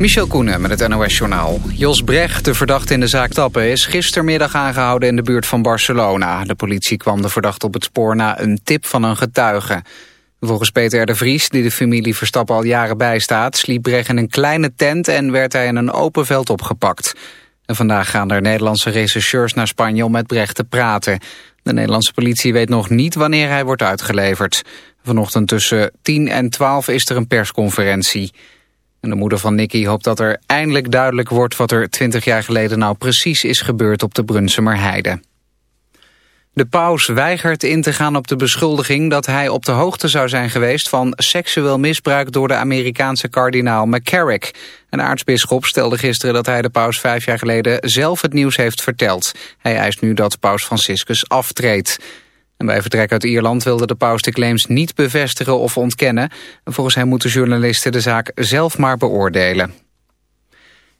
Michel Koenen met het NOS-journaal. Jos Brecht, de verdachte in de zaak Tappen, is gistermiddag aangehouden in de buurt van Barcelona. De politie kwam de verdachte op het spoor na een tip van een getuige. Volgens Peter de Vries, die de familie Verstappen al jaren bijstaat... sliep Brecht in een kleine tent en werd hij in een open veld opgepakt. En vandaag gaan er Nederlandse rechercheurs naar Spanje om met Brecht te praten. De Nederlandse politie weet nog niet wanneer hij wordt uitgeleverd. Vanochtend tussen 10 en 12 is er een persconferentie. De moeder van Nicky hoopt dat er eindelijk duidelijk wordt... wat er 20 jaar geleden nou precies is gebeurd op de Brunsumer Heide. De paus weigert in te gaan op de beschuldiging dat hij op de hoogte zou zijn geweest van seksueel misbruik door de Amerikaanse kardinaal McCarrick. Een aartsbisschop stelde gisteren dat hij de paus vijf jaar geleden zelf het nieuws heeft verteld. Hij eist nu dat paus Franciscus aftreedt. En bij vertrek uit Ierland wilde de paus de claims niet bevestigen of ontkennen. Volgens hem moeten journalisten de zaak zelf maar beoordelen.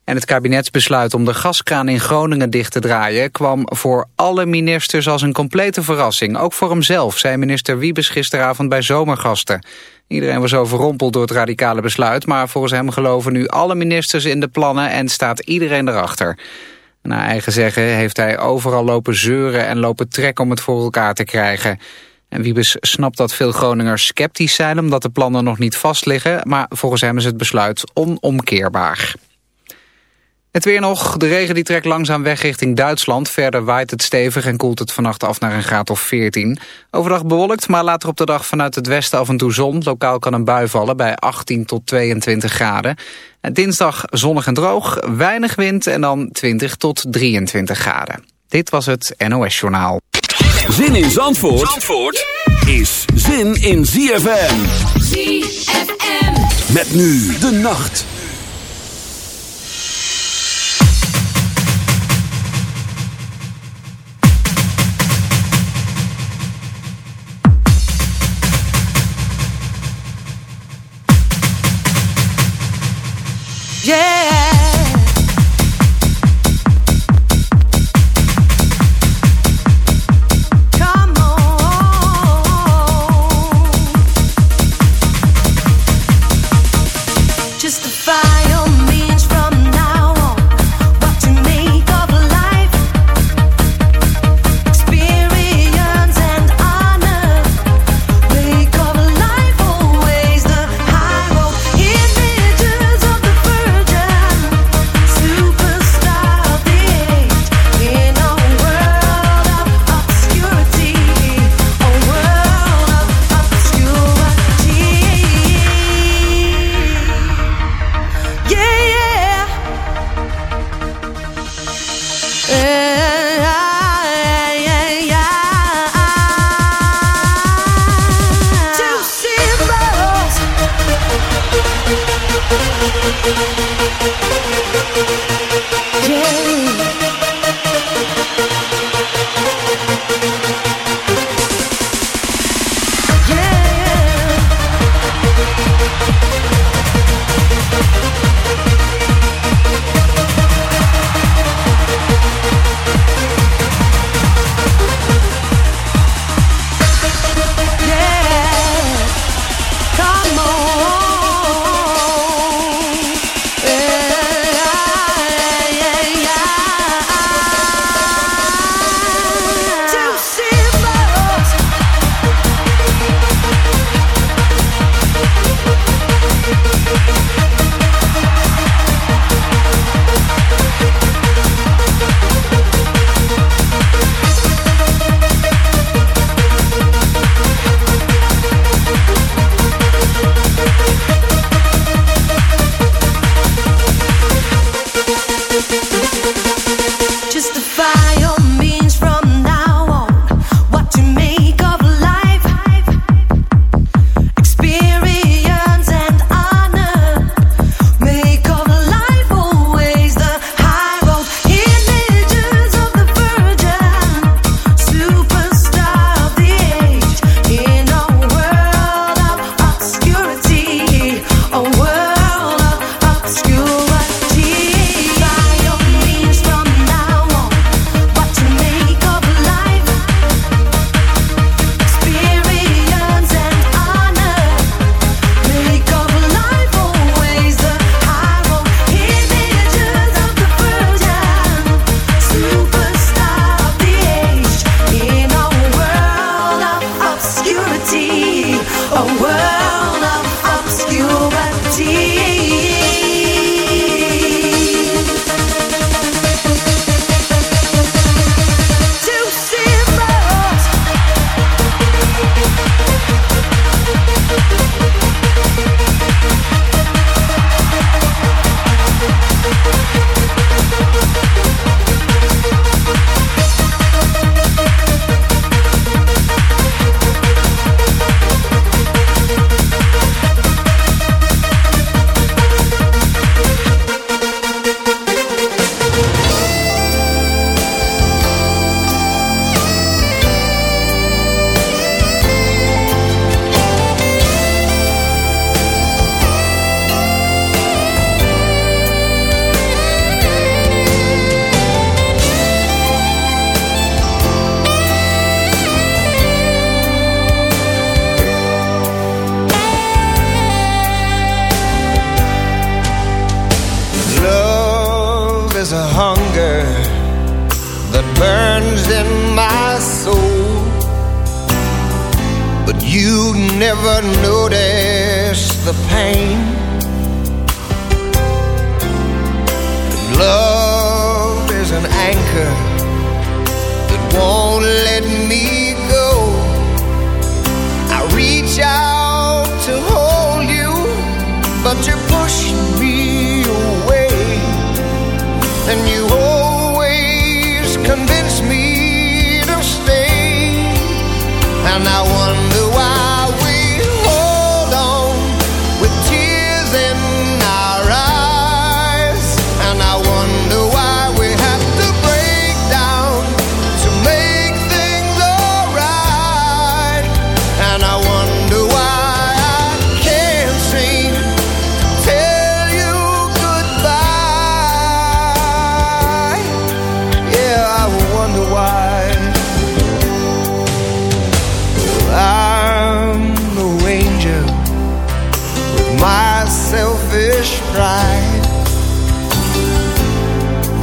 En het kabinetsbesluit om de gaskraan in Groningen dicht te draaien... kwam voor alle ministers als een complete verrassing. Ook voor hemzelf, zei minister Wiebes gisteravond bij Zomergasten. Iedereen was overrompeld door het radicale besluit... maar volgens hem geloven nu alle ministers in de plannen... en staat iedereen erachter. Naar eigen zeggen heeft hij overal lopen zeuren en lopen trekken om het voor elkaar te krijgen. En Wiebes snapt dat veel Groningers sceptisch zijn omdat de plannen nog niet vastliggen, maar volgens hem is het besluit onomkeerbaar. Het weer nog. De regen die trekt langzaam weg richting Duitsland. Verder waait het stevig en koelt het vannacht af naar een graad of 14. Overdag bewolkt, maar later op de dag vanuit het westen af en toe zon. Lokaal kan een bui vallen bij 18 tot 22 graden. En dinsdag zonnig en droog, weinig wind en dan 20 tot 23 graden. Dit was het NOS Journaal. Zin in Zandvoort, Zandvoort is zin in ZFM. ZFM. Met nu de nacht.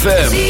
ZFM.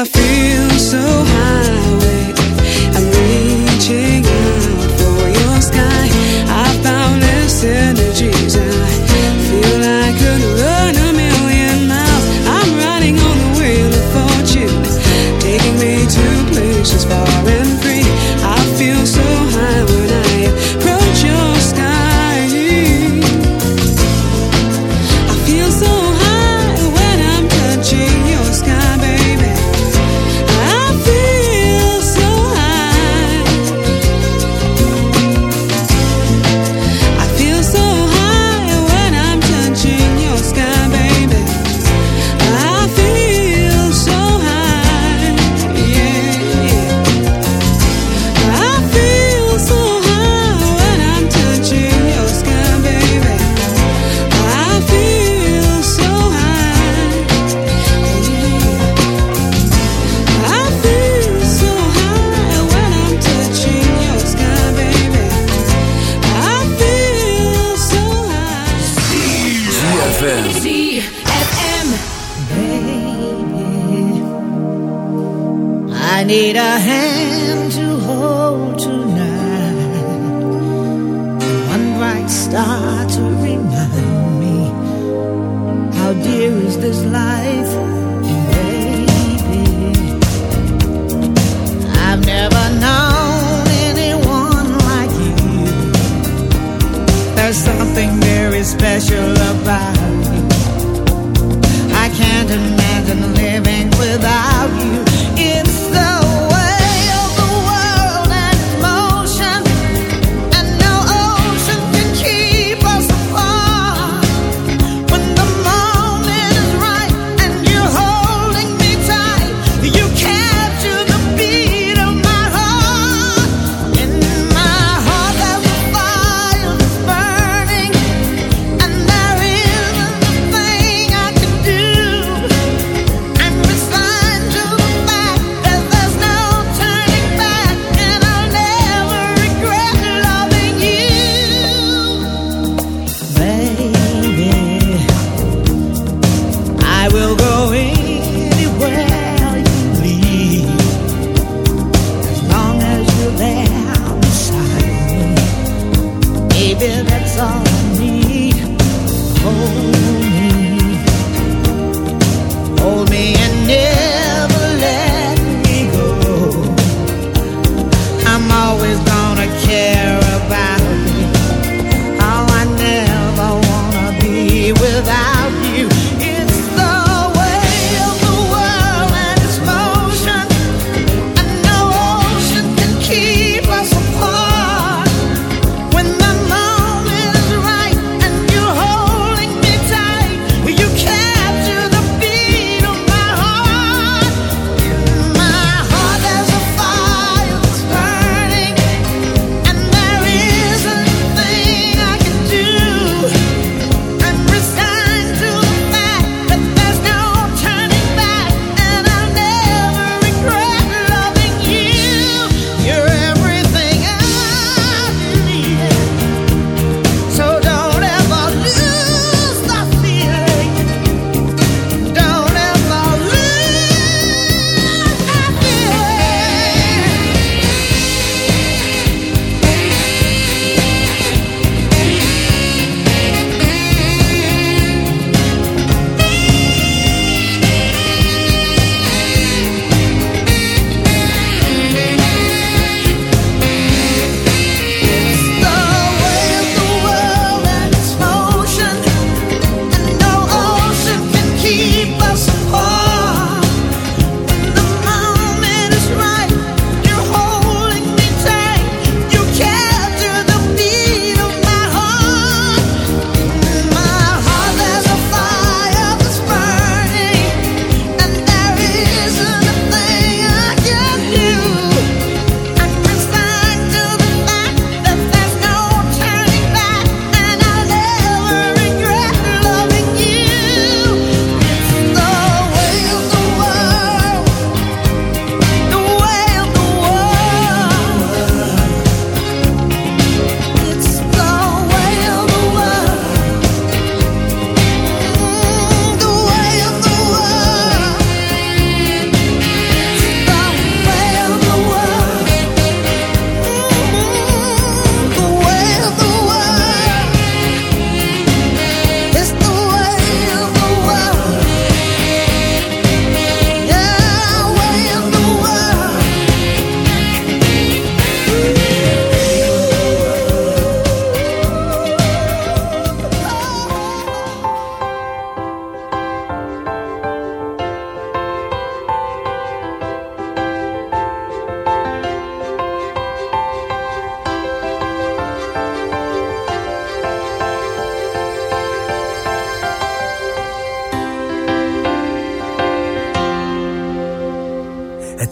I feel so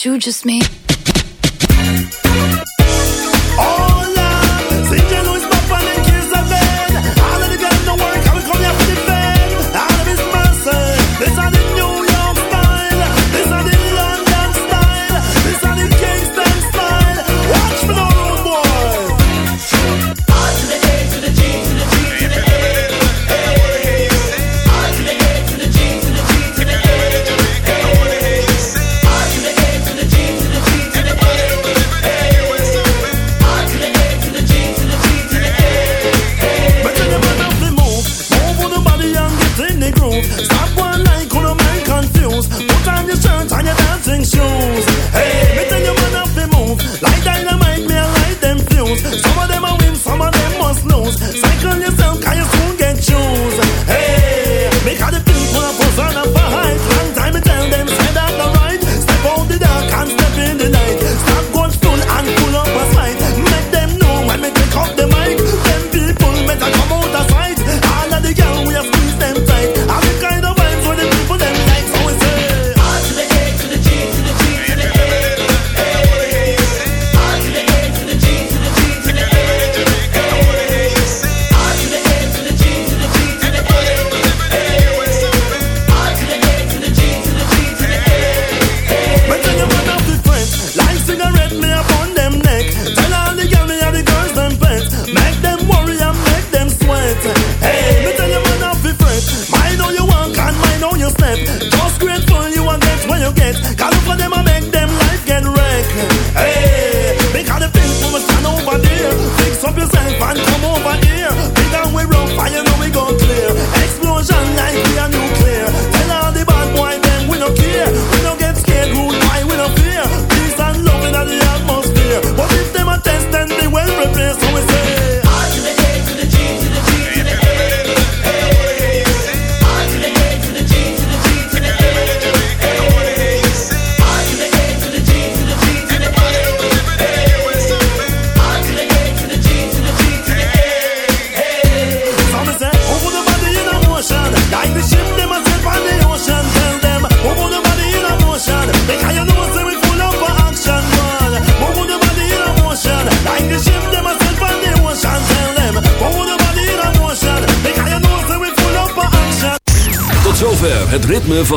you just made.